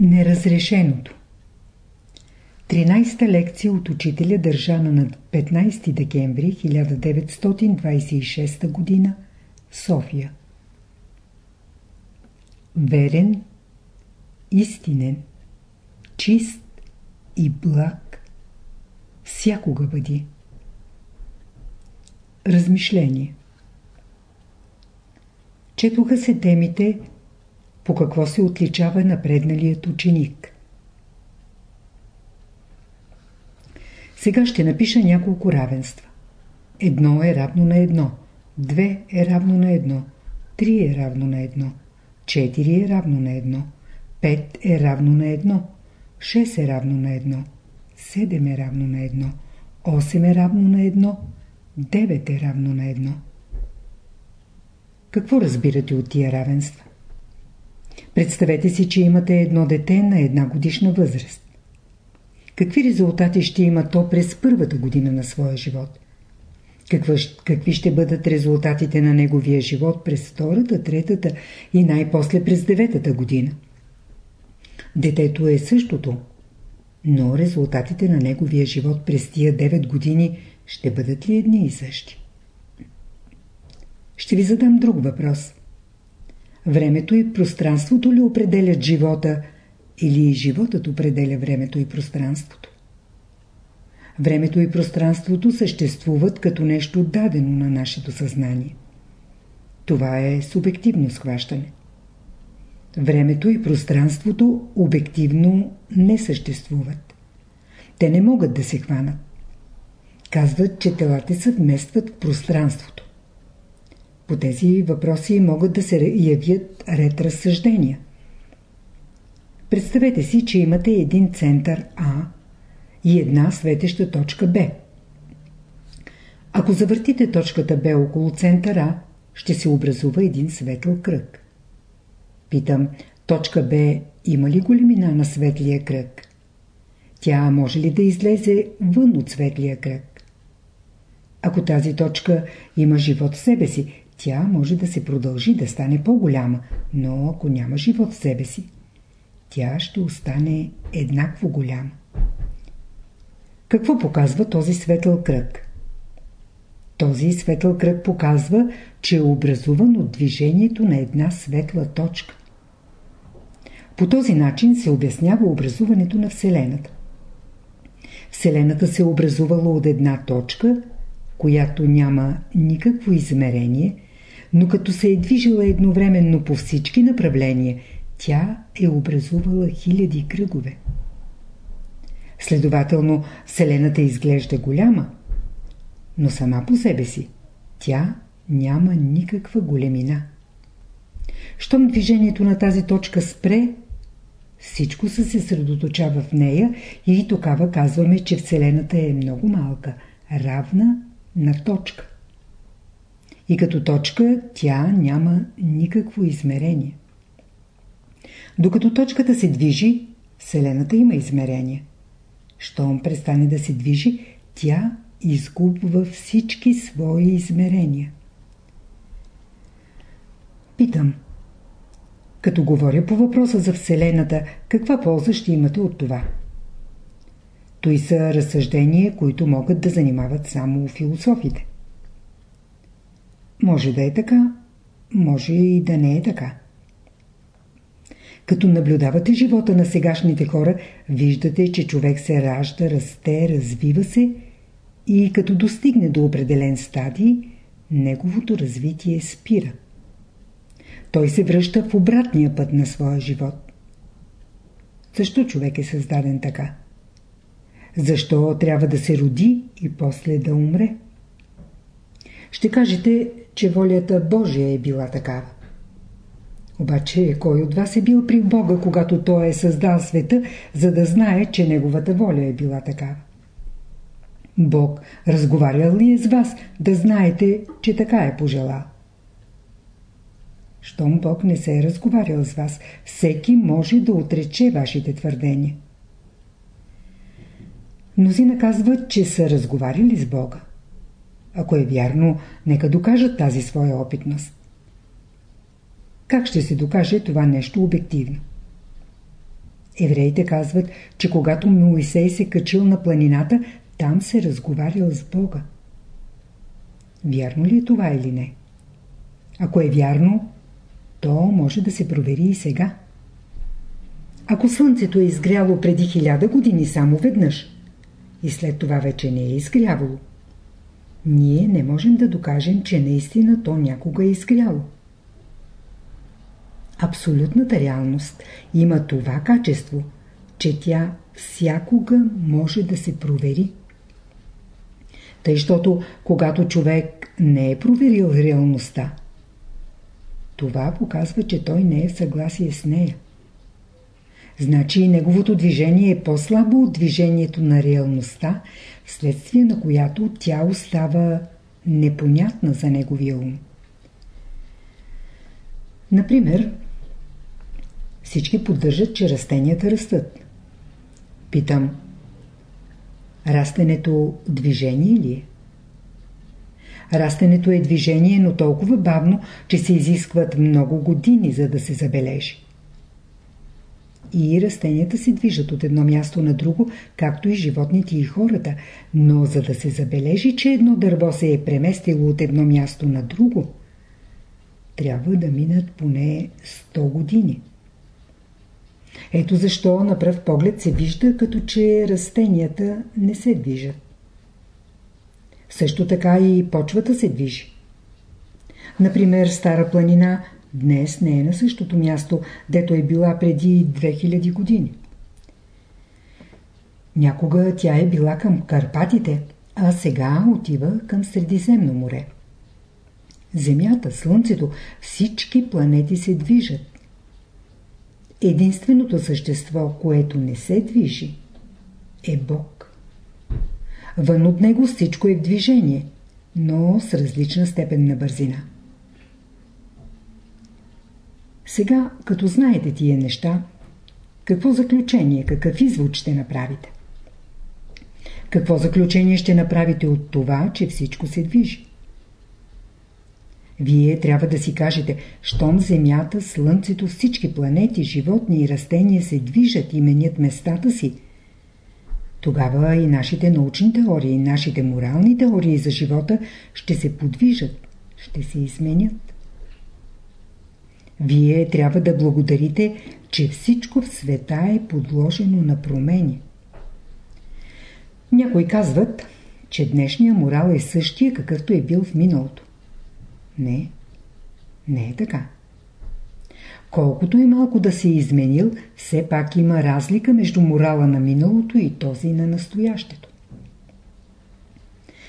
Неразрешеното 13-та лекция от учителя държана на 15 декември 1926 г. София Верен, истинен, чист и благ всякога бъди. Размишление Четоха се темите по какво се отличава напредналият ученик. Сега ще напиша няколко равенства. Едно е равно на едно, две е равно на едно, три е равно на едно, четири е равно на едно, пет е равно на едно, шест е равно на едно, седем е равно на едно, осем е равно на едно, девет е равно на едно. Какво разбирате от тия равенства? Представете си, че имате едно дете на една годишна възраст. Какви резултати ще има то през първата година на своя живот? Каква, какви ще бъдат резултатите на неговия живот през втората, третата и най-после през деветата година? Детето е същото, но резултатите на неговия живот през тия 9 години ще бъдат ли едни и същи? Ще ви задам друг въпрос. Времето и пространството ли определят живота или животът определя времето и пространството? Времето и пространството съществуват като нещо дадено на нашето съзнание. Това е субективно схващане. Времето и пространството обективно не съществуват. Те не могат да се хванат. Казват, че телата се вместват в пространството. По тези въпроси могат да се явят ред разсъждения. Представете си, че имате един център А и една светеща точка Б. Ако завъртите точката Б около центъра, ще се образува един светъл кръг. Питам, точка Б има ли големина на светлия кръг? Тя може ли да излезе вън от светлия кръг? Ако тази точка има живот в себе си, тя може да се продължи да стане по-голяма, но ако няма живот в себе си, тя ще остане еднакво голяма. Какво показва този светъл кръг? Този светъл кръг показва, че е образуван от движението на една светла точка. По този начин се обяснява образуването на Вселената. Вселената се е образувала от една точка, която няма никакво измерение – но като се е движила едновременно по всички направления, тя е образувала хиляди кръгове. Следователно, Вселената изглежда голяма, но сама по себе си тя няма никаква големина. Щом движението на тази точка спре, всичко се съсредоточава в нея и тогава казваме, че Вселената е много малка, равна на точка и като точка тя няма никакво измерение. Докато точката се движи, Вселената има измерение. Щом престане да се движи, тя изгубва всички свои измерения. Питам. Като говоря по въпроса за Вселената, каква полза ще имате от това? Той са разсъждения, които могат да занимават само философите. Може да е така, може и да не е така. Като наблюдавате живота на сегашните хора, виждате, че човек се ражда, расте, развива се и като достигне до определен стадий, неговото развитие спира. Той се връща в обратния път на своя живот. Защо човек е създаден така? Защо трябва да се роди и после да умре? Ще кажете, че волята Божия е била такава. Обаче кой от вас е бил при Бога, когато Той е създал света, за да знае, че Неговата воля е била такава? Бог разговарял ли е с вас, да знаете, че така е пожелал? Щом Бог не се е разговарял с вас, всеки може да отрече вашите твърдения. Мнозина казват, че са разговаряли с Бога. Ако е вярно, нека докажат тази своя опитност. Как ще се докаже това нещо обективно? Евреите казват, че когато Моисей се качил на планината, там се разговарял с Бога. Вярно ли е това или не? Ако е вярно, то може да се провери и сега. Ако Слънцето е изгряло преди хиляда години само веднъж и след това вече не е изгрявало, ние не можем да докажем, че наистина то някога е изгряло. Абсолютната реалност има това качество, че тя всякога може да се провери. Тъй, защото когато човек не е проверил реалността, това показва, че той не е в съгласие с нея. Значи неговото движение е по-слабо от движението на реалността, вследствие на която тя остава непонятна за неговия ум. Например, всички поддържат, че растенията растат. Питам, растенето движение ли е? Растенето е движение, но толкова бавно, че се изискват много години, за да се забележи. И растенията се движат от едно място на друго, както и животните и хората, но за да се забележи, че едно дърво се е преместило от едно място на друго, трябва да минат поне 100 години. Ето защо на пръв поглед се вижда, като че растенията не се движат. Също така и почвата се движи. Например, Стара планина днес не е на същото място, дето е била преди 2000 години. Някога тя е била към Карпатите, а сега отива към Средиземно море. Земята, Слънцето, всички планети се движат. Единственото същество, което не се движи, е Бог. Вън от него всичко е в движение, но с различна степен на бързина. Сега, като знаете тия неща, какво заключение, какъв извод ще направите? Какво заключение ще направите от това, че всичко се движи? Вие трябва да си кажете, щом Земята, Слънцето, всички планети, животни и растения се движат и менят местата си, тогава и нашите научни теории, нашите морални теории за живота ще се подвижат, ще се изменят. Вие трябва да благодарите, че всичко в света е подложено на промени. Някои казват, че днешния морал е същия, какъвто е бил в миналото. Не, не е така. Колкото и малко да се е изменил, все пак има разлика между морала на миналото и този на настоящето.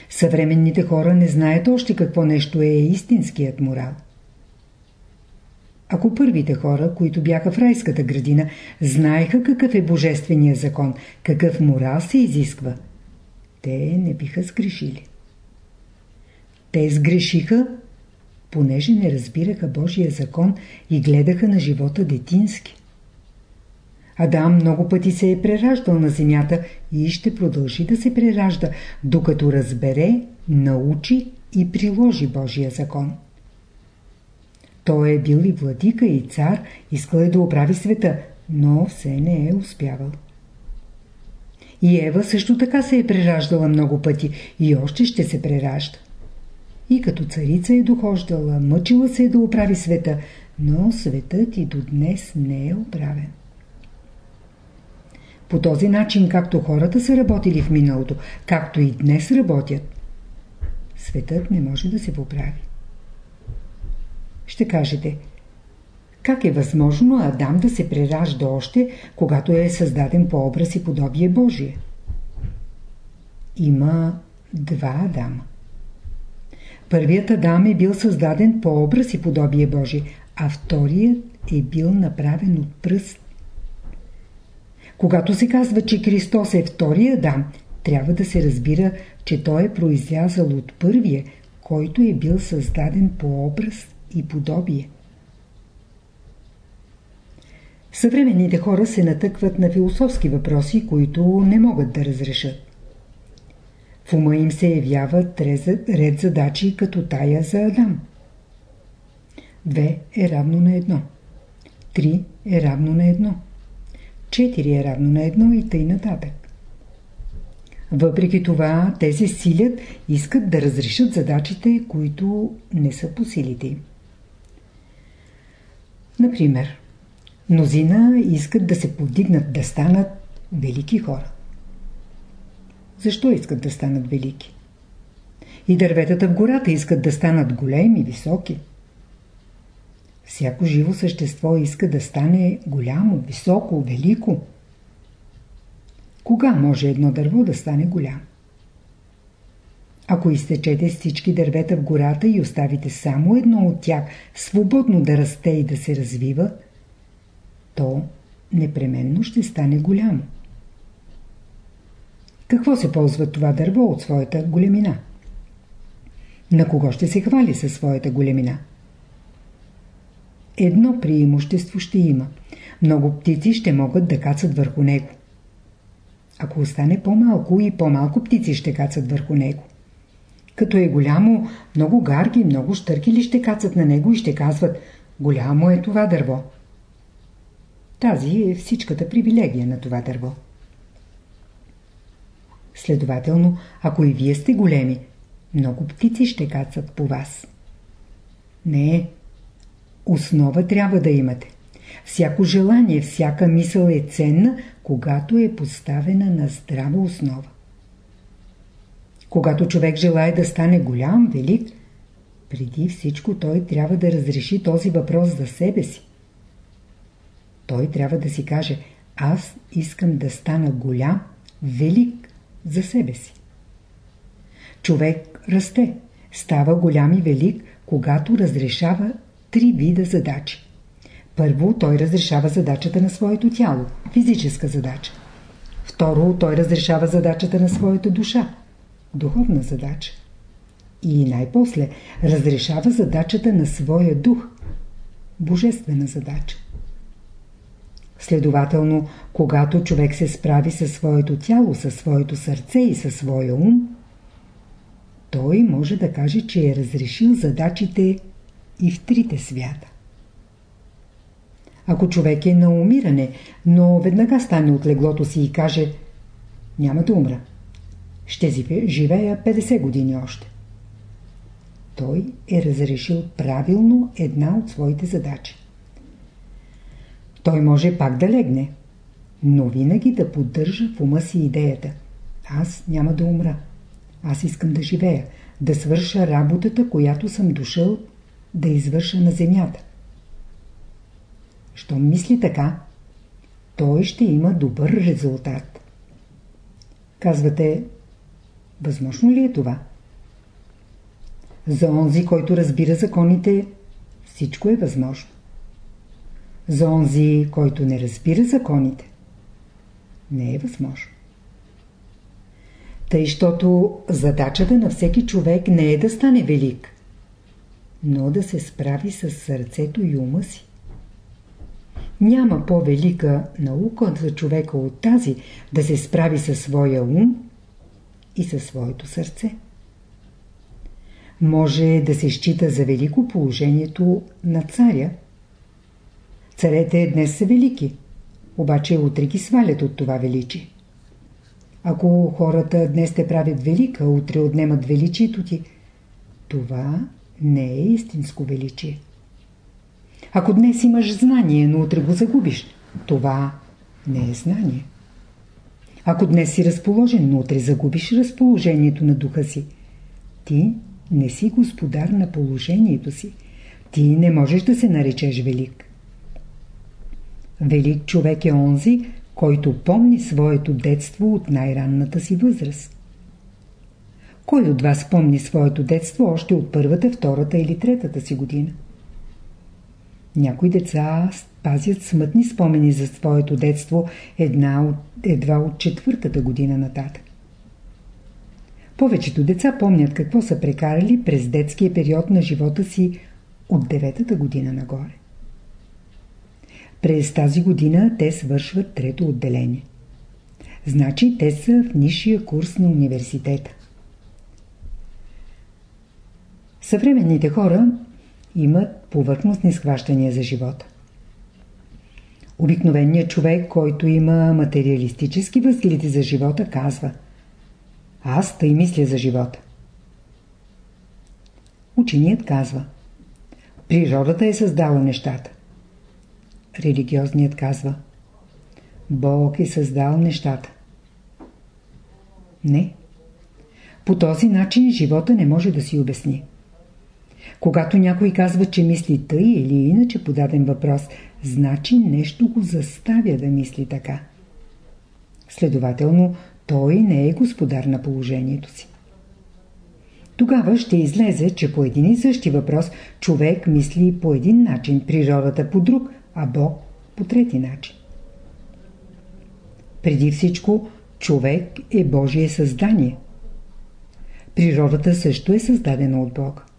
Съвременните хора не знаят още какво нещо е истинският морал. Ако първите хора, които бяха в райската градина, знаеха какъв е божественият закон, какъв морал се изисква, те не биха сгрешили. Те сгрешиха, понеже не разбираха Божия закон и гледаха на живота детински. Адам много пъти се е прераждал на земята и ще продължи да се преражда, докато разбере, научи и приложи Божия закон. Той е бил и владика, и цар, искал е да оправи света, но все не е успявал. И Ева също така се е прераждала много пъти и още ще се преражда. И като царица е дохождала, мъчила се е да оправи света, но светът и до днес не е оправен. По този начин, както хората са работили в миналото, както и днес работят, светът не може да се поправи. Ще кажете, как е възможно Адам да се преражда още, когато е създаден по образ и подобие Божие? Има два Адама. Първият Адам е бил създаден по образ и подобие Божие, а вторият е бил направен от пръст. Когато се казва, че Христос е втория Адам, трябва да се разбира, че той е произлязал от първия, който е бил създаден по образ и подобие. Съвременните хора се натъкват на философски въпроси, които не могат да разрешат. В ума им се явяват ред задачи като тая за Адам. Две е равно на едно. Три е равно на едно. 4 е равно на 1 и тъй нататък. Въпреки това, те се силят, искат да разрешат задачите, които не са по силите им. Например, мнозина искат да се повдигнат, да станат велики хора. Защо искат да станат велики? И дърветата в гората искат да станат големи, високи. Всяко живо същество иска да стане голямо, високо, велико. Кога може едно дърво да стане голямо? Ако изтечете всички дървета в гората и оставите само едно от тях свободно да расте и да се развива, то непременно ще стане голямо. Какво се ползва това дърво от своята големина? На кого ще се хвали със своята големина? Едно преимущество ще има. Много птици ще могат да кацат върху него. Ако остане по-малко и по-малко птици ще кацат върху него. Като е голямо, много гарги, много штъркили ще кацат на него и ще казват «Голямо е това дърво». Тази е всичката привилегия на това дърво. Следователно, ако и вие сте големи, много птици ще кацат по вас. Не, основа трябва да имате. Всяко желание, всяка мисъл е ценна, когато е поставена на здрава основа. Когато човек желая да стане голям, велик, преди всичко той трябва да разреши този въпрос за себе си. Той трябва да си каже, аз искам да стана голям, велик за себе си. Човек расте, става голям и велик, когато разрешава три вида задачи. Първо, той разрешава задачата на своето тяло, физическа задача. Второ, той разрешава задачата на своята душа, духовна задача. И най-после разрешава задачата на своя дух, божествена задача. Следователно, когато човек се справи със своето тяло, със своето сърце и със своя ум, той може да каже, че е разрешил задачите и в трите свята. Ако човек е на умиране, но веднага стане от леглото си и каже «Няма да умра. Ще живея 50 години още». Той е разрешил правилно една от своите задачи. Той може пак да легне, но винаги да поддържа в ума си идеята. Аз няма да умра. Аз искам да живея, да свърша работата, която съм дошъл да извърша на земята. Що мисли така, той ще има добър резултат. Казвате, възможно ли е това? За онзи, който разбира законите, всичко е възможно. За онзи, който не разбира законите, не е възможно. Тъй, щото задачата на всеки човек не е да стане велик, но да се справи с сърцето и ума си. Няма по-велика наука за човека от тази да се справи със своя ум и със своето сърце. Може да се счита за велико положението на царя. Царете днес са велики, обаче утре ги свалят от това величие. Ако хората днес те правят велика, утре отнемат величието ти, това не е истинско величие. Ако днес имаш знание, но утре го загубиш, това не е знание. Ако днес си разположен, но утре загубиш разположението на духа си, ти не си господар на положението си. Ти не можеш да се наречеш велик. Велик човек е онзи, който помни своето детство от най-ранната си възраст. Кой от вас помни своето детство още от първата, втората или третата си година? Някои деца пазят смътни спомени за своето детство една от, едва от четвъртата година нататък. Повечето деца помнят какво са прекарали през детския период на живота си от деветата година нагоре. През тази година те свършват трето отделение. Значи те са в нишия курс на университета. Съвременните хора имат повърхностни схващания за живота. Обикновеният човек, който има материалистически възгледи за живота, казва Аз тъй мисля за живота. Ученият казва Природата е създала нещата. Религиозният казва Бог е създал нещата. Не. По този начин живота не може да си обясни. Когато някой казва, че мисли тъй или иначе по даден въпрос, значи нещо го заставя да мисли така. Следователно, той не е господар на положението си. Тогава ще излезе, че по един и същи въпрос човек мисли по един начин, природата по друг, а Бог по трети начин. Преди всичко, човек е Божие създание. Природата също е създадена от Бог.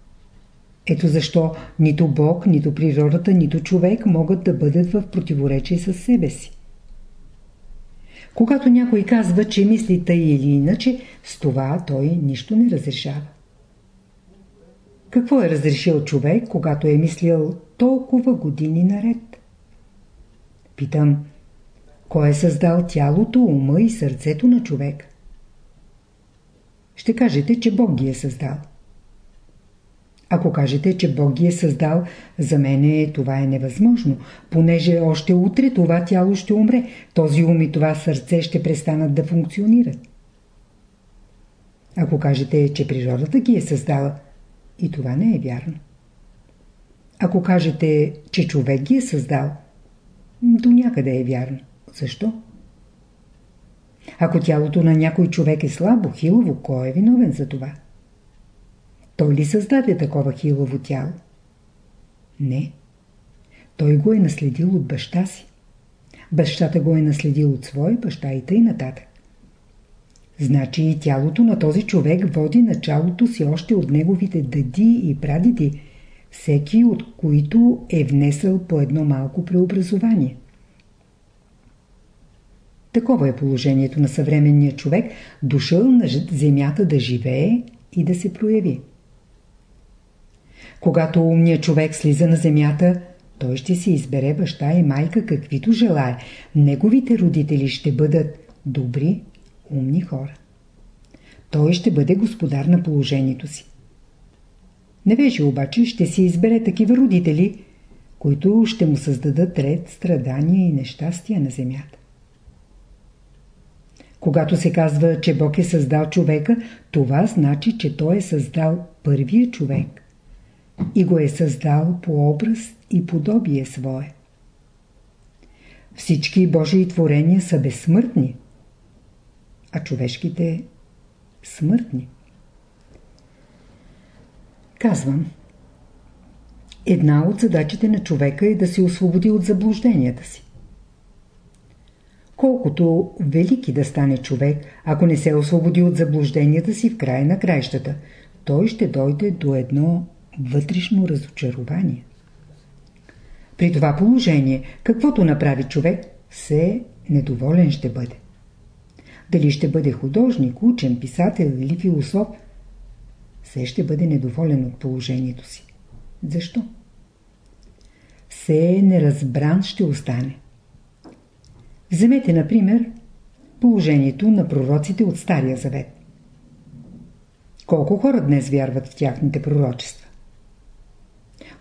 Ето защо нито Бог, нито природата, нито човек могат да бъдат в противоречие с себе си. Когато някой казва, че мисли тъй или иначе, с това той нищо не разрешава. Какво е разрешил човек, когато е мислил толкова години наред? Питам, кой е създал тялото, ума и сърцето на човек? Ще кажете, че Бог ги е създал. Ако кажете, че Бог ги е създал, за мене това е невъзможно, понеже още утре това тяло ще умре, този ум и това сърце ще престанат да функционират. Ако кажете, че природата ги е създала, и това не е вярно. Ако кажете, че човек ги е създал, до някъде е вярно. Защо? Ако тялото на някой човек е слабо, хилово, кой е виновен за това? Той ли създаде такова хилово тяло? Не. Той го е наследил от баща си. Бащата го е наследил от своя баща и тъй нататък. Значи и тялото на този човек води началото си още от неговите дъди и прадеди, всеки от които е внесъл по едно малко преобразование. Такова е положението на съвременния човек, дошъл на земята да живее и да се прояви. Когато умният човек слиза на земята, той ще си избере баща и майка каквито желая. Неговите родители ще бъдат добри, умни хора. Той ще бъде господар на положението си. Невежи обаче ще си избере такива родители, които ще му създадат ред, страдания и нещастия на земята. Когато се казва, че Бог е създал човека, това значи, че Той е създал първия човек и го е създал по образ и подобие свое. Всички Божии творения са безсмъртни, а човешките смъртни. Казвам, една от задачите на човека е да се освободи от заблужденията си. Колкото велики да стане човек, ако не се освободи от заблужденията си в края на краищата, той ще дойде до едно вътрешно разочарование. При това положение, каквото направи човек, все недоволен ще бъде. Дали ще бъде художник, учен, писател или философ, все ще бъде недоволен от положението си. Защо? Все неразбран ще остане. Вземете, например, положението на пророците от Стария Завет. Колко хора днес вярват в тяхните пророчества?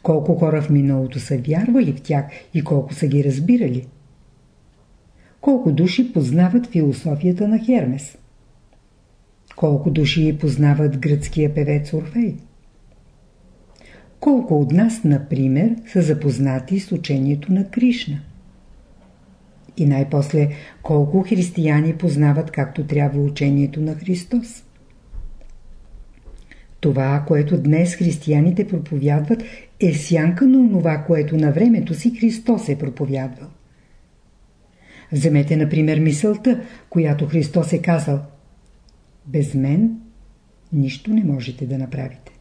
Колко хора в миналото са вярвали в тях и колко са ги разбирали? Колко души познават философията на Хермес? Колко души познават гръцкия певец Орфей? Колко от нас, например, са запознати с учението на Кришна? И най-после, колко християни познават както трябва учението на Христос? Това, което днес християните проповядват, е сянка на това, което на времето си Христос е проповядвал. Вземете, например, мисълта, която Христос е казал Без мен нищо не можете да направите.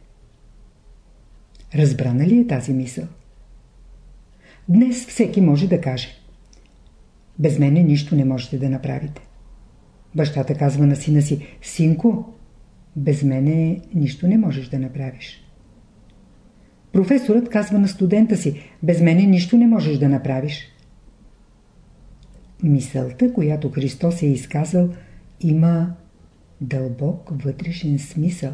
Разбрана ли е тази мисъл? Днес всеки може да каже Без мене нищо не можете да направите. Бащата казва на сина си Синко, без мене нищо не можеш да направиш. Професорът казва на студента си Без мене нищо не можеш да направиш. мисълта, която Христос е изказал, има дълбок вътрешен смисъл.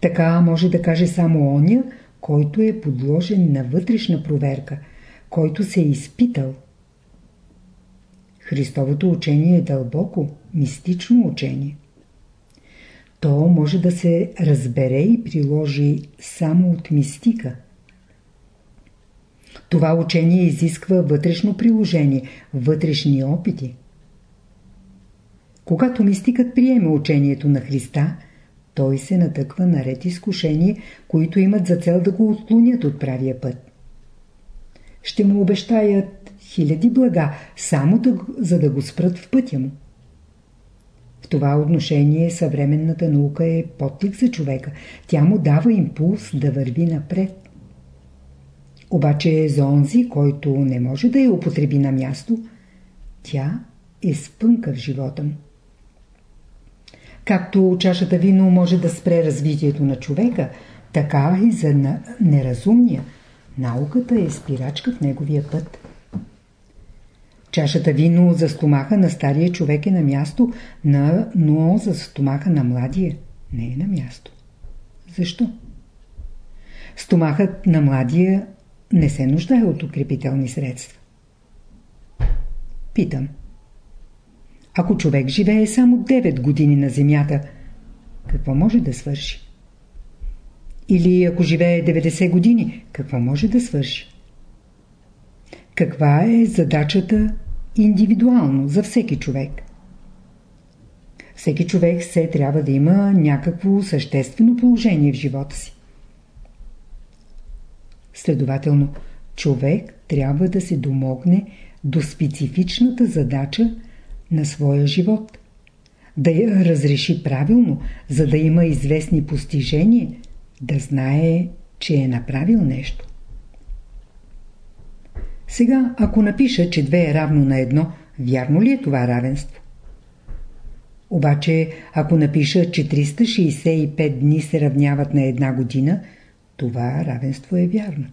Така може да каже само оня, който е подложен на вътрешна проверка, който се е изпитал. Христовото учение е дълбоко, мистично учение. То може да се разбере и приложи само от мистика. Това учение изисква вътрешно приложение, вътрешни опити. Когато мистикът приеме учението на Христа, той се натъква на ред изкушения, които имат за цел да го отклонят от правия път. Ще му обещаят хиляди блага, само да, за да го спрат в пътя му. Това отношение съвременната наука е подтик за човека. Тя му дава импулс да върви напред. Обаче за онзи, който не може да я употреби на място, тя е спънка в живота му. Както чашата вино може да спре развитието на човека, така и за неразумния. Науката е спирачка в неговия път. Чашата вино за стомаха на стария човек е на място, но за стомаха на младия не е на място. Защо? Стомахът на младия не се нуждае от укрепителни средства. Питам. Ако човек живее само 9 години на земята, какво може да свърши? Или ако живее 90 години, какво може да свърши? Каква е задачата индивидуално за всеки човек? Всеки човек се трябва да има някакво съществено положение в живота си. Следователно, човек трябва да се домогне до специфичната задача на своя живот. Да я разреши правилно, за да има известни постижения, да знае, че е направил нещо. Сега, ако напиша, че 2 е равно на 1, вярно ли е това равенство? Обаче, ако напиша, че 365 дни се равняват на една година, това равенство е вярно.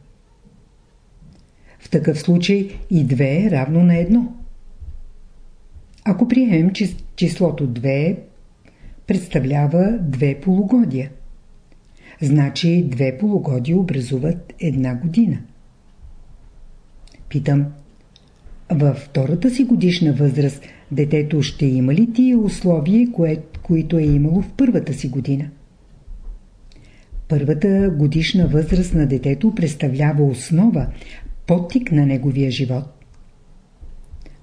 В такъв случай и 2 е равно на 1. Ако приемем, че числото 2 представлява две полугодия, значи две полугодия образуват една година. Питам, във втората си годишна възраст детето ще има ли тия условия, кое, които е имало в първата си година? Първата годишна възраст на детето представлява основа, подтик на неговия живот.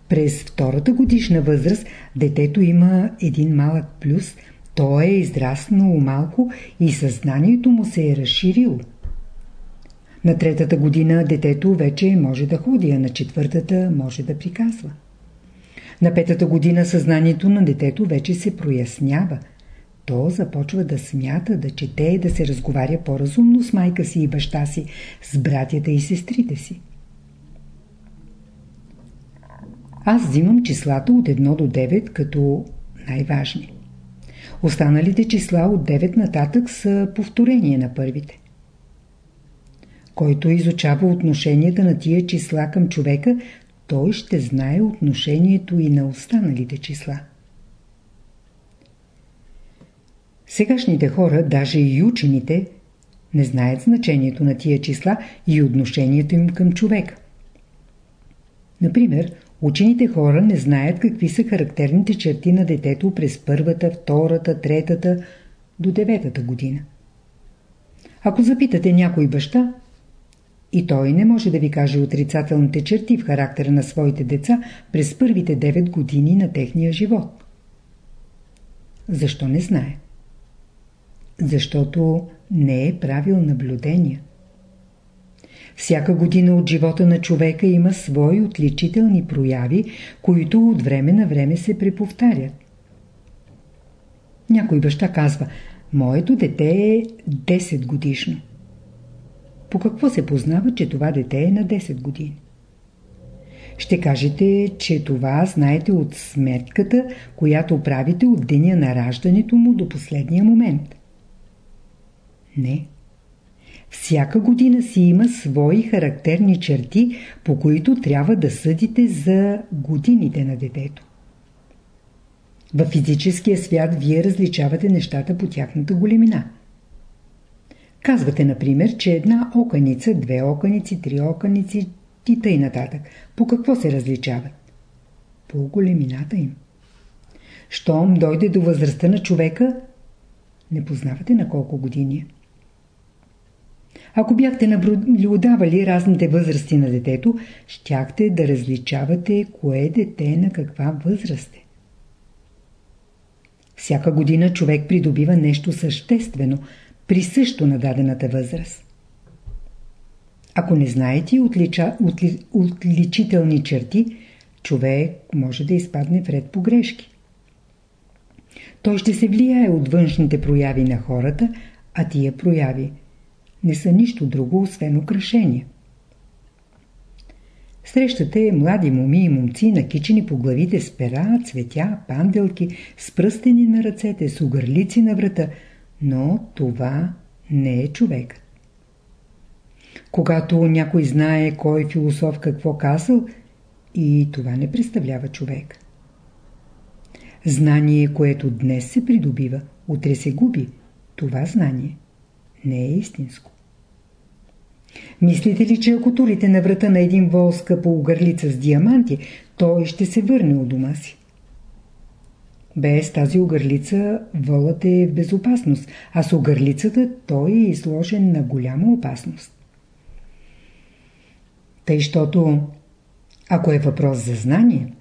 През втората годишна възраст детето има един малък плюс, то е израснало малко и съзнанието му се е разширило. На третата година детето вече може да ходи, а на четвъртата може да приказва. На петата година съзнанието на детето вече се прояснява – то започва да смята, да чете и да се разговаря по-разумно с майка си и баща си, с братята и сестрите си. Аз взимам числата от 1 до 9 като най-важни. Останалите числа от 9 нататък са повторение на първите. Който изучава отношенията на тия числа към човека, той ще знае отношението и на останалите числа. Сегашните хора, даже и учените, не знаят значението на тия числа и отношението им към човека. Например, учените хора не знаят какви са характерните черти на детето през първата, втората, третата до деветата година. Ако запитате някой баща, и той не може да ви каже отрицателните черти в характера на своите деца през първите 9 години на техния живот. Защо не знае? защото не е правил наблюдения. Всяка година от живота на човека има свои отличителни прояви, които от време на време се преповтарят. Някой баща казва, моето дете е 10 годишно. По какво се познава, че това дете е на 10 години? Ще кажете, че това знаете от сметката, която правите от деня на раждането му до последния момент. Не. Всяка година си има свои характерни черти, по които трябва да съдите за годините на детето. В физическия свят вие различавате нещата по тяхната големина. Казвате, например, че една оканица, две оканици, три оканици и тъй нататък. По какво се различават? По големината им. Щом дойде до възрастта на човека, не познавате на колко години е. Ако бяхте наблюдавали разните възрасти на детето, щяхте да различавате кое дете на каква възраст е. Всяка година човек придобива нещо съществено, присъщо на дадената възраст. Ако не знаете отлича, отли, отличителни черти, човек може да изпадне в ред погрешки. Той ще се влияе от външните прояви на хората, а тия прояви не са нищо друго, освен украшения. Срещате млади моми и момци, накичени по главите с пера, цветя, панделки, с пръстени на ръцете, с угърлици на врата, но това не е човек. Когато някой знае кой философ какво казал, и това не представлява човек. Знание, което днес се придобива, утре се губи. Това знание не е истинско. Мислите ли, че ако турите на врата на един вол скъпа угърлица с диаманти, той ще се върне от дома си? Без тази огърлица волът е в безопасност, а с огърлицата той е изложен на голяма опасност. Тъй, щото ако е въпрос за знание,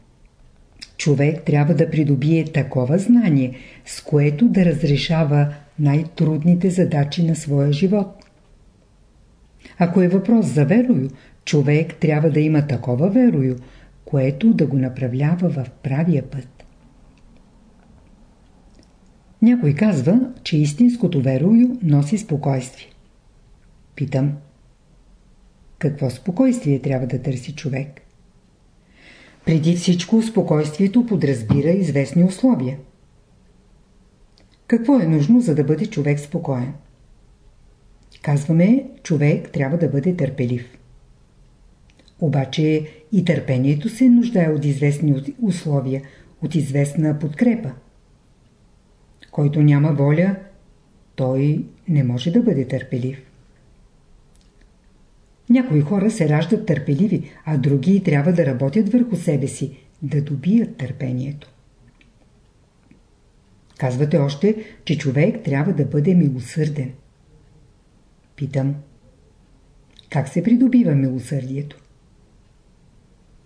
човек трябва да придобие такова знание, с което да разрешава най-трудните задачи на своя живот. Ако е въпрос за верою, човек трябва да има такова верою, което да го направлява в правия път. Някой казва, че истинското верою носи спокойствие. Питам. Какво спокойствие трябва да търси човек? Преди всичко спокойствието подразбира известни условия. Какво е нужно, за да бъде човек спокоен? Казваме, човек трябва да бъде търпелив. Обаче и търпението се нуждае от известни условия, от известна подкрепа. Който няма воля, той не може да бъде търпелив. Някои хора се раждат търпеливи, а други трябва да работят върху себе си, да добият търпението. Казвате още, че човек трябва да бъде милосърден. Питам. Как се придобива милосърдието?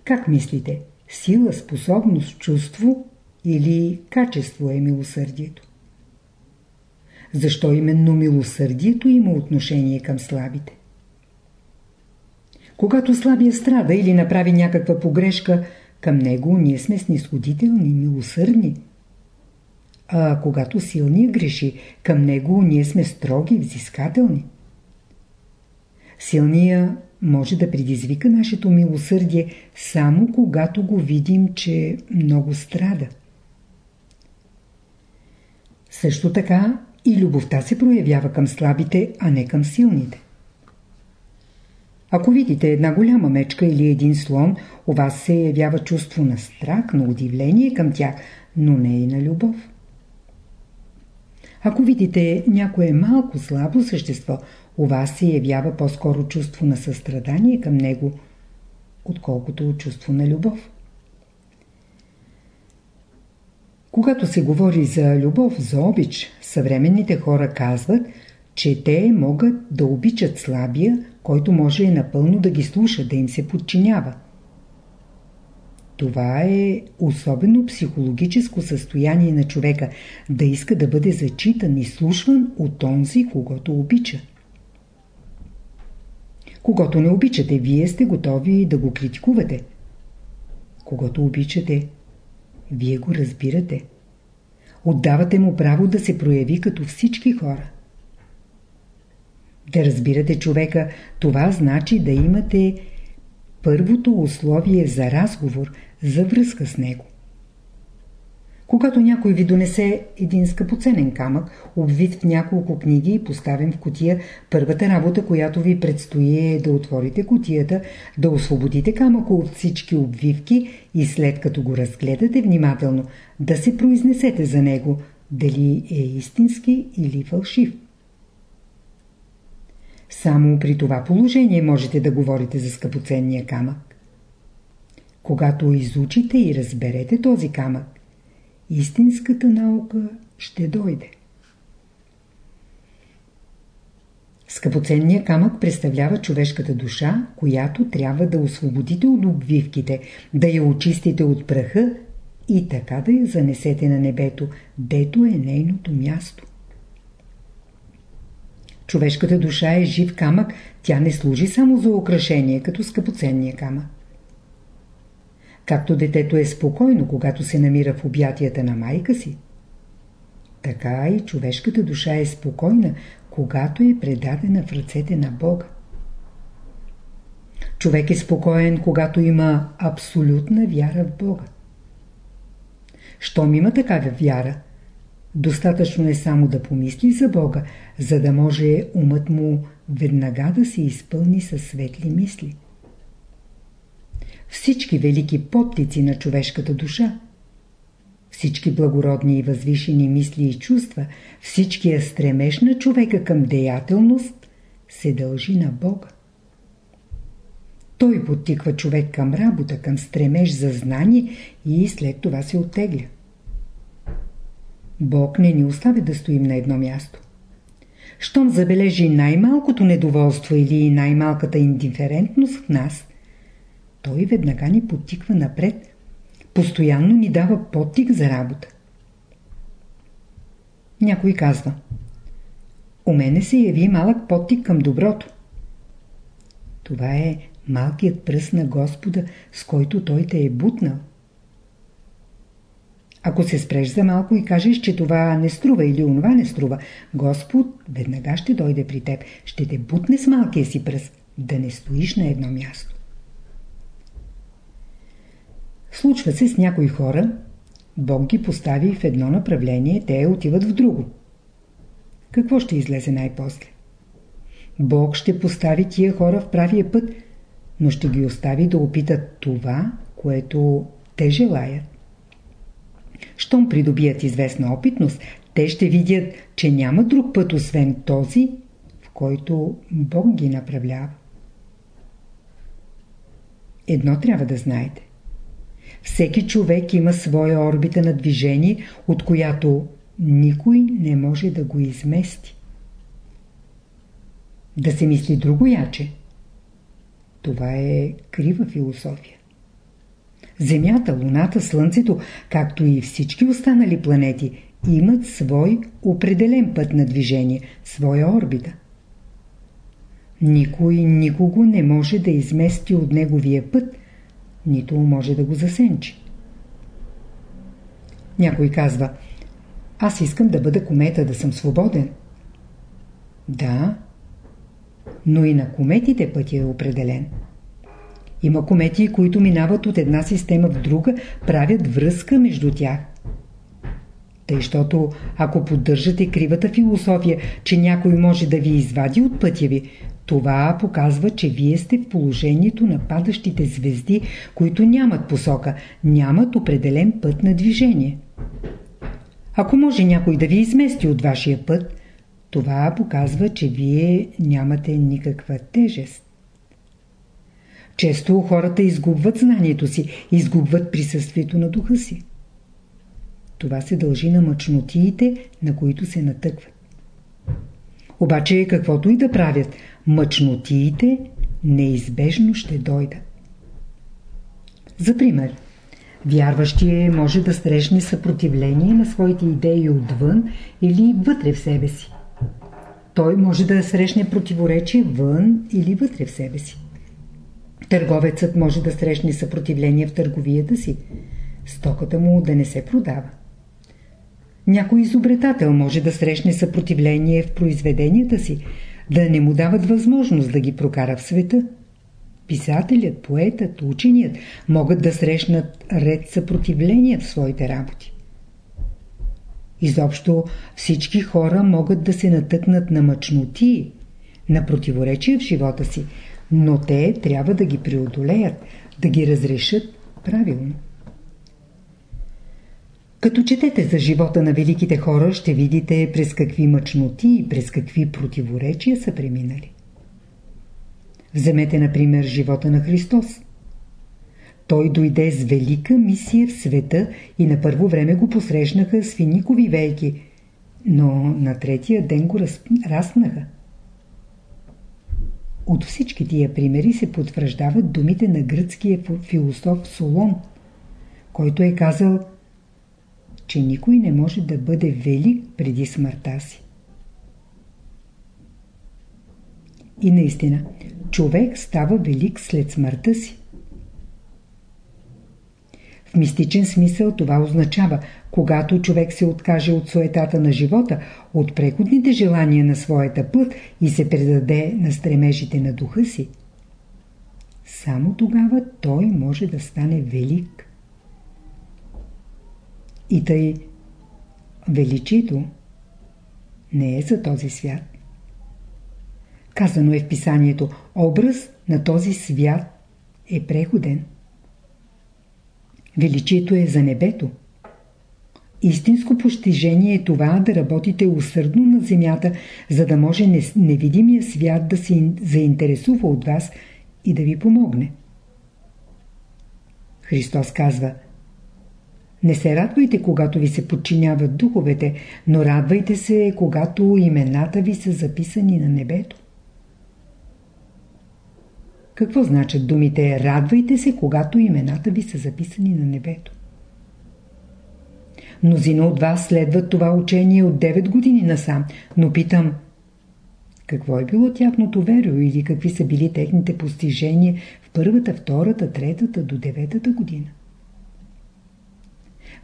Как мислите? Сила, способност, чувство или качество е милосърдието? Защо именно милосърдието има отношение към слабите? Когато слабия страда или направи някаква погрешка, към него ние сме снисходителни, милосърдни. А когато силния греши, към него ние сме строги, взискателни. Силния може да предизвика нашето милосърдие само когато го видим, че много страда. Също така и любовта се проявява към слабите, а не към силните. Ако видите една голяма мечка или един слон, у вас се явява чувство на страх, на удивление към тях, но не и на любов. Ако видите някое малко слабо същество, у вас се явява по-скоро чувство на състрадание към него, отколкото чувство на любов. Когато се говори за любов, за обич, съвременните хора казват, че те могат да обичат слабия, който може напълно да ги слуша, да им се подчинява. Това е особено психологическо състояние на човека, да иска да бъде зачитан и слушван от онзи, когато обича. Когато не обичате, вие сте готови да го критикувате. Когато обичате, вие го разбирате. Отдавате му право да се прояви като всички хора. Да разбирате човека, това значи да имате първото условие за разговор, за връзка с него. Когато някой ви донесе един скъпоценен камък, обвит в няколко книги и поставен в котия, първата работа, която ви предстои е да отворите котията, да освободите камъка от всички обвивки и след като го разгледате внимателно, да се произнесете за него, дали е истински или фалшив. Само при това положение можете да говорите за скъпоценния камък. Когато изучите и разберете този камък, истинската наука ще дойде. Скъпоценният камък представлява човешката душа, която трябва да освободите от обвивките, да я очистите от праха и така да я занесете на небето, дето е нейното място. Човешката душа е жив камък, тя не служи само за украшение, като скъпоценния камък. Както детето е спокойно, когато се намира в обятията на майка си, така и човешката душа е спокойна, когато е предадена в ръцете на Бога. Човек е спокоен, когато има абсолютна вяра в Бога. Щом има такава вяра, достатъчно е само да помисли за Бога, за да може умът му веднага да се изпълни със светли мисли всички велики подтици на човешката душа, всички благородни и възвишени мисли и чувства, всичкия стремеж на човека към деятелност се дължи на Бога. Той подтиква човек към работа, към стремеж за знание и след това се оттегля. Бог не ни оставя да стоим на едно място. Щом забележи най-малкото недоволство или най-малката индиферентност в нас, той веднага ни потиква напред, постоянно ни дава потик за работа. Някой казва У мене се яви малък потик към доброто. Това е малкият пръст на Господа, с който Той те е бутнал. Ако се спреш за малко и кажеш, че това не струва или онова не струва, Господ веднага ще дойде при теб, ще те бутне с малкия си пръст, да не стоиш на едно място. Случва се с някои хора, Бог ги постави в едно направление, те отиват в друго. Какво ще излезе най-после? Бог ще постави тия хора в правия път, но ще ги остави да опитат това, което те желаят. Щом придобият известна опитност, те ще видят, че няма друг път, освен този, в който Бог ги направлява. Едно трябва да знаете. Всеки човек има своя орбита на движение, от която никой не може да го измести. Да се мисли друго яче. Това е крива философия. Земята, Луната, Слънцето, както и всички останали планети, имат свой определен път на движение, своя орбита. Никой никого не може да измести от неговия път, нито може да го засенчи. Някой казва, аз искам да бъда комета, да съм свободен. Да, но и на кометите пътя е определен. Има комети, които минават от една система в друга, правят връзка между тях. Тъй, защото ако поддържате кривата философия, че някой може да ви извади от пътя ви, това показва, че вие сте в положението на падащите звезди, които нямат посока, нямат определен път на движение. Ако може някой да ви измести от вашия път, това показва, че вие нямате никаква тежест. Често хората изгубват знанието си, изгубват присъствието на духа си. Това се дължи на мъчнотиите, на които се натъкват. Обаче каквото и да правят, мъчнотиите неизбежно ще дойдат. За пример, вярващия може да срещне съпротивление на своите идеи отвън или вътре в себе си. Той може да срещне противоречие вън или вътре в себе си. Търговецът може да срещне съпротивление в търговията си, стоката му да не се продава. Някой изобретател може да срещне съпротивление в произведенията си, да не му дават възможност да ги прокара в света. Писателят, поетът, ученият могат да срещнат ред съпротивления в своите работи. Изобщо всички хора могат да се натъкнат на мъчноти, на противоречия в живота си, но те трябва да ги преодолеят, да ги разрешат правилно. Като четете за живота на великите хора, ще видите през какви мъчноти и през какви противоречия са преминали. Вземете, например, живота на Христос. Той дойде с велика мисия в света и на първо време го посрещнаха с финикови вейки, но на третия ден го разпнаха. От всички тия примери се потвърждават думите на гръцкия философ Солон, който е казал, че никой не може да бъде велик преди смъртта си. И наистина, човек става велик след смъртта си. В мистичен смисъл това означава, когато човек се откаже от суетата на живота, от преходните желания на своята път и се предаде на стремежите на духа си, само тогава той може да стане велик. И тъй, величието не е за този свят. Казано е в писанието, образ на този свят е преходен. Величието е за небето. Истинско постижение е това да работите усърдно на земята, за да може невидимия свят да се заинтересува от вас и да ви помогне. Христос казва Не се радвайте, когато ви се подчиняват духовете, но радвайте се, когато имената ви са записани на небето. Какво значат думите «Радвайте се, когато имената ви са записани на небето»? Мнозина от вас следват това учение от 9 години насам, но питам какво е било тяхното веро или какви са били техните постижения в първата, втората, третата до деветата година?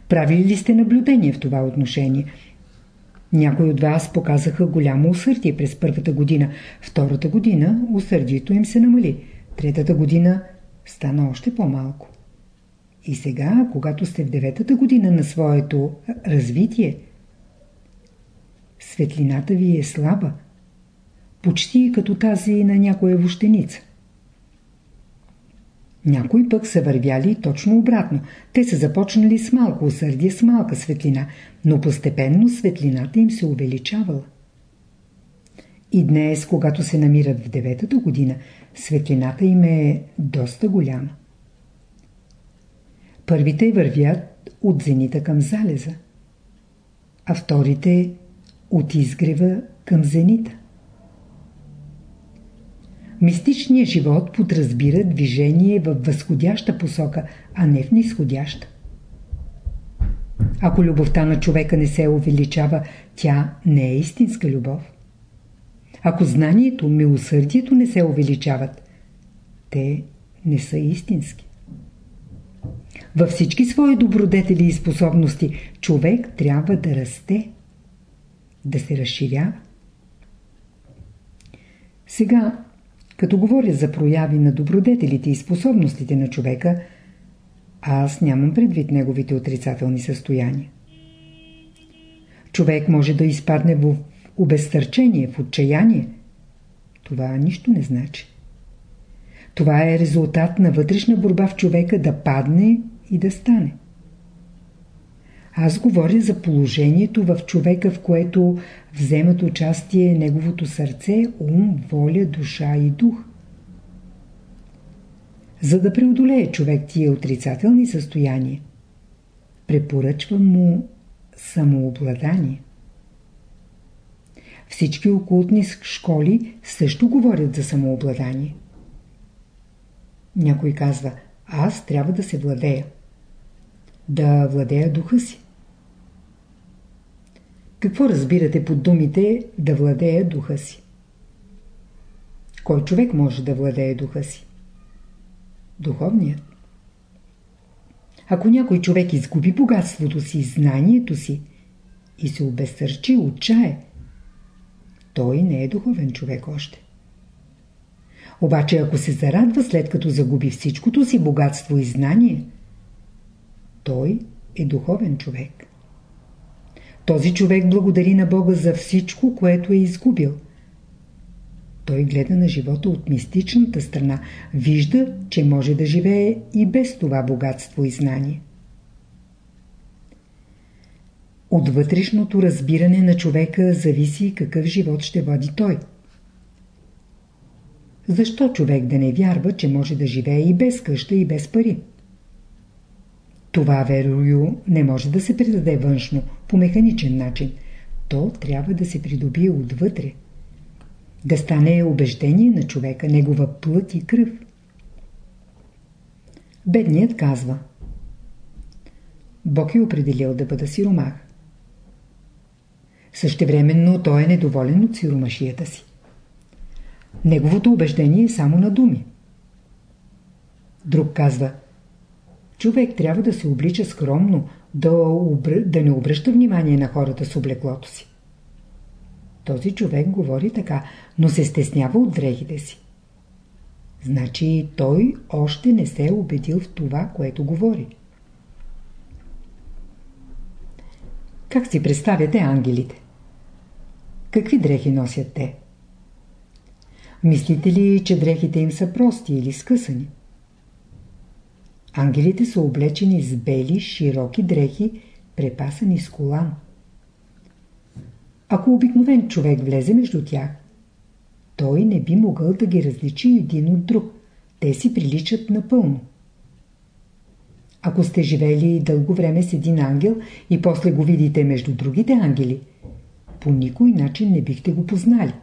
Правили ли сте наблюдение в това отношение? Някои от вас показаха голямо усърдие през първата година. Втората година усърдието им се намали – Третата година стана още по-малко. И сега, когато сте в деветата година на своето развитие, светлината ви е слаба, почти като тази на някоя вощеница. Някои пък са вървяли точно обратно. Те са започнали с малко усърдие, с малка светлина, но постепенно светлината им се увеличавала. И днес, когато се намират в деветата година, светлината им е доста голяма. Първите вървят от зенита към залеза, а вторите от изгрева към зенита. Мистичният живот подразбира движение в възходяща посока, а не в нисходяща. Ако любовта на човека не се увеличава, тя не е истинска любов. Ако знанието, милосърдието не се увеличават, те не са истински. Във всички свои добродетели и способности човек трябва да расте, да се разширява. Сега, като говоря за прояви на добродетелите и способностите на човека, аз нямам предвид неговите отрицателни състояния. Човек може да изпадне в обезтърчение, в отчаяние, това нищо не значи. Това е резултат на вътрешна борба в човека да падне и да стане. Аз говоря за положението в човека, в което вземат участие неговото сърце, ум, воля, душа и дух. За да преодолее човек тия отрицателни състояния, препоръчвам му самообладание. Всички окултни школи също говорят за самообладание. Някой казва, аз трябва да се владея. Да владея духа си. Какво разбирате под думите да владея духа си? Кой човек може да владее духа си? Духовният. Ако някой човек изгуби богатството си, знанието си и се обезсърчи, отчае, той не е духовен човек още. Обаче ако се зарадва след като загуби всичкото си богатство и знание, той е духовен човек. Този човек благодари на Бога за всичко, което е изгубил. Той гледа на живота от мистичната страна, вижда, че може да живее и без това богатство и знание. От вътрешното разбиране на човека зависи какъв живот ще води той. Защо човек да не вярва, че може да живее и без къща и без пари? Това верою не може да се предаде външно, по механичен начин. То трябва да се придобие отвътре. Да стане убеждение на човека, негова плът и кръв. Бедният казва Бог е определил да бъда сиромах. Същевременно той е недоволен от сиромашията си. Неговото убеждение е само на думи. Друг казва Човек трябва да се облича скромно, да, обр... да не обръща внимание на хората с облеклото си. Този човек говори така, но се стеснява от дрехите си. Значи той още не се е убедил в това, което говори. Как си представяте ангелите? Какви дрехи носят те? Мислите ли, че дрехите им са прости или скъсани? Ангелите са облечени с бели, широки дрехи, препасани с колан. Ако обикновен човек влезе между тях, той не би могъл да ги различи един от друг. Те си приличат напълно. Ако сте живели дълго време с един ангел и после го видите между другите ангели, по никой начин не бихте го познали.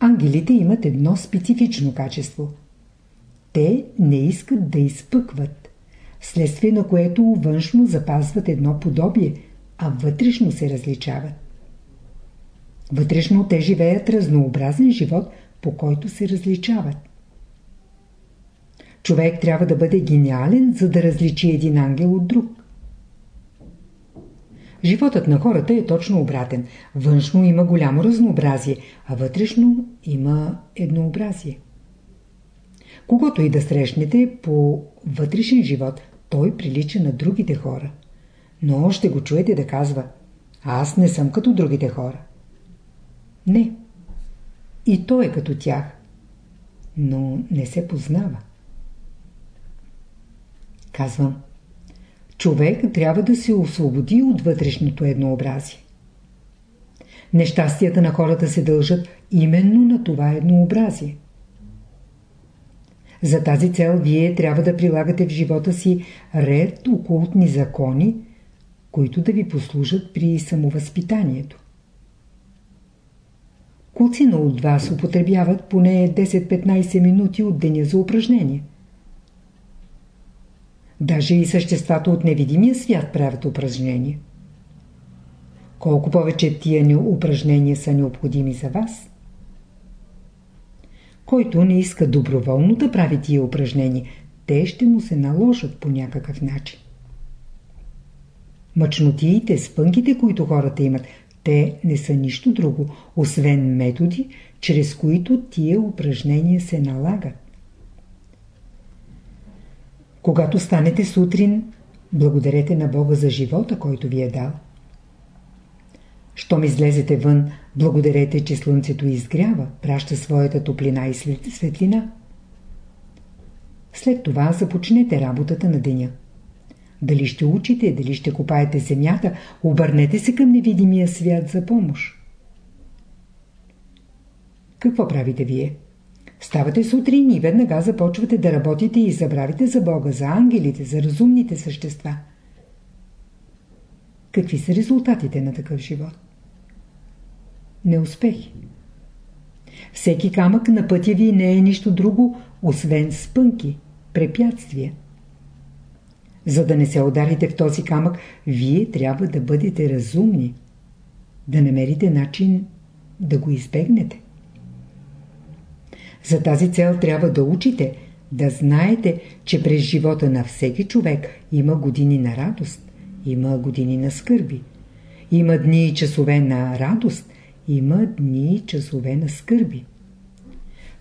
Ангелите имат едно специфично качество – те не искат да изпъкват, следствие на което външно запазват едно подобие, а вътрешно се различават. Вътрешно те живеят разнообразен живот, по който се различават. Човек трябва да бъде гениален, за да различи един ангел от друг. Животът на хората е точно обратен. Външно има голямо разнообразие, а вътрешно има еднообразие. Когато и да срещнете по вътрешен живот, той прилича на другите хора. Но ще го чуете да казва Аз не съм като другите хора. Не. И той е като тях. Но не се познава. Казвам. Човек трябва да се освободи от вътрешното еднообразие. Нещастията на хората се дължат именно на това еднообразие. За тази цел вие трябва да прилагате в живота си ред окултни закони, които да ви послужат при самовъзпитанието. Кулцина от вас употребяват поне 10-15 минути от деня за упражнение. Даже и съществата от невидимия свят правят упражнения. Колко повече тия упражнения са необходими за вас – който не иска доброволно да прави тия упражнения, те ще му се наложат по някакъв начин. Мъчнотиите, спънките, които хората имат, те не са нищо друго, освен методи, чрез които тия упражнения се налагат. Когато станете сутрин, благодарете на Бога за живота, който ви е дал. Щом излезете вън, благодарете, че слънцето изгрява, праща своята топлина и светлина. След това започнете работата на деня. Дали ще учите, дали ще копаете земята, обърнете се към невидимия свят за помощ. Какво правите вие? Ставате сутрин и веднага започвате да работите и забравите за Бога, за ангелите, за разумните същества. Какви са резултатите на такъв живот? Неуспехи. Всеки камък на пътя ви не е нищо друго, освен спънки, препятствия. За да не се ударите в този камък, вие трябва да бъдете разумни, да намерите начин да го избегнете. За тази цел трябва да учите, да знаете, че през живота на всеки човек има години на радост, има години на скърби. Има дни и часове на радост, има дни и часове на скърби.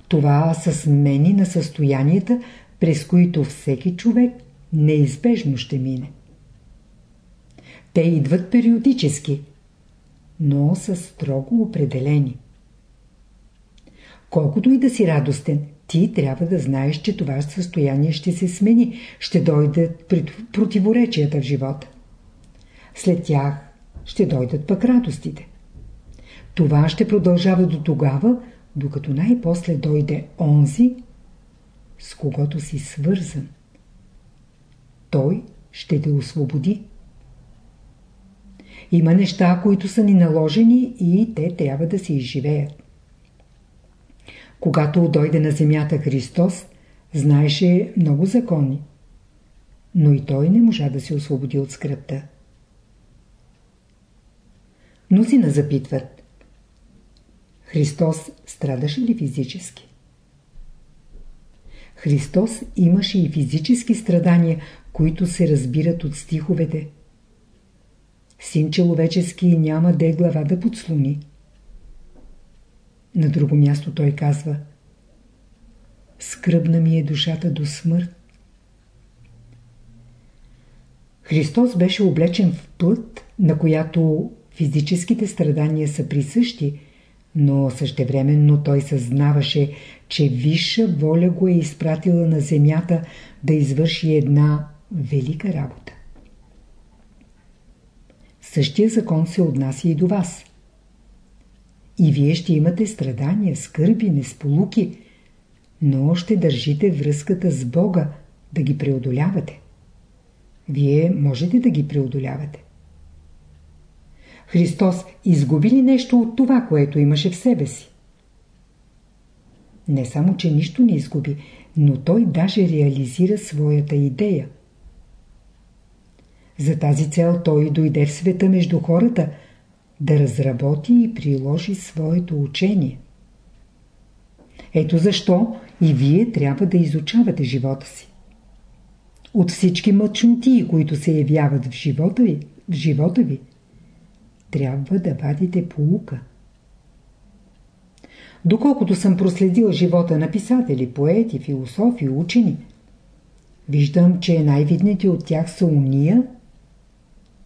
Това са смени на състоянията, през които всеки човек неизбежно ще мине. Те идват периодически, но са строго определени. Колкото и да си радостен, ти трябва да знаеш, че това състояние ще се смени, ще дойдат противоречията в живота. След тях ще дойдат пък радостите. Това ще продължава до тогава, докато най-после дойде онзи, с когото си свързан. Той ще те освободи. Има неща, които са ни наложени и те трябва да се изживеят. Когато дойде на земята Христос, знаеше много закони. Но и той не можа да се освободи от скръпта. Мнозина запитват. Христос страдаше ли физически? Христос имаше и физически страдания, които се разбират от стиховете. Син човечески няма де глава да подслони. На друго място той казва Скръбна ми е душата до смърт. Христос беше облечен в плът, на която физическите страдания са присъщи, но същевременно той съзнаваше, че висша воля го е изпратила на земята да извърши една велика работа. Същия закон се отнася и до вас. И вие ще имате страдания, скърби, несполуки, но ще държите връзката с Бога да ги преодолявате. Вие можете да ги преодолявате. Христос изгуби ли нещо от това, което имаше в себе си? Не само, че нищо не изгуби, но той даже реализира своята идея. За тази цел той дойде в света между хората да разработи и приложи своето учение. Ето защо и вие трябва да изучавате живота си. От всички мъчноти, които се явяват в живота ви, в живота ви трябва да вадите полука. Доколкото съм проследил живота на писатели, поети, философи, учени, виждам, че най-видните от тях са уния,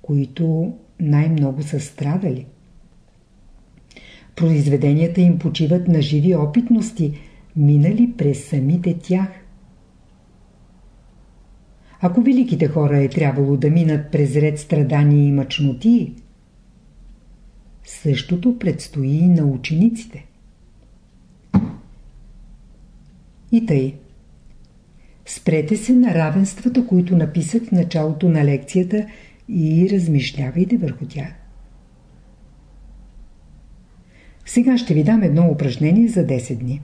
които най-много са страдали. Произведенията им почиват на живи опитности, минали през самите тях. Ако великите хора е трябвало да минат през ред страдания и мъчноти, същото предстои и на учениците. И тъй. Спрете се на равенствата, които написах в началото на лекцията и размишлявайте върху тях. Сега ще ви дам едно упражнение за 10 дни.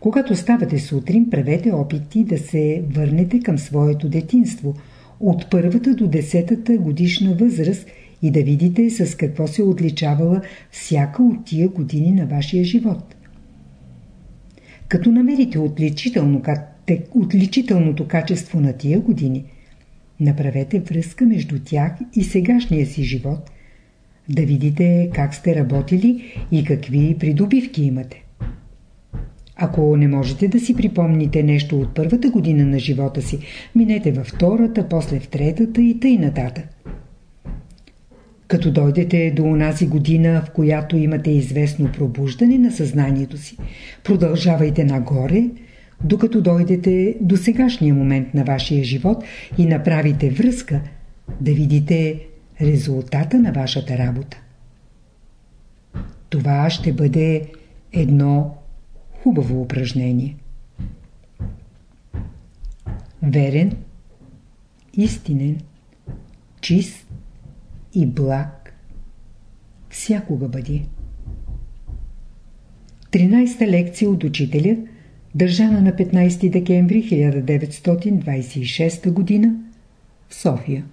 Когато ставате сутрин, правете опити да се върнете към своето детинство от първата до десетата годишна възраст и да видите с какво се отличавала всяка от тия години на вашия живот. Като намерите отличително, отличителното качество на тия години, направете връзка между тях и сегашния си живот, да видите как сте работили и какви придобивки имате. Ако не можете да си припомните нещо от първата година на живота си, минете във втората, после в третата и тъй нататък. Като дойдете до онази година, в която имате известно пробуждане на съзнанието си, продължавайте нагоре, докато дойдете до сегашния момент на вашия живот и направите връзка, да видите резултата на вашата работа. Това ще бъде едно хубаво упражнение. Верен, истинен, чист и благ всякога бъди. 13-та лекция от учителя, държана на 15 декември 1926 г. в София.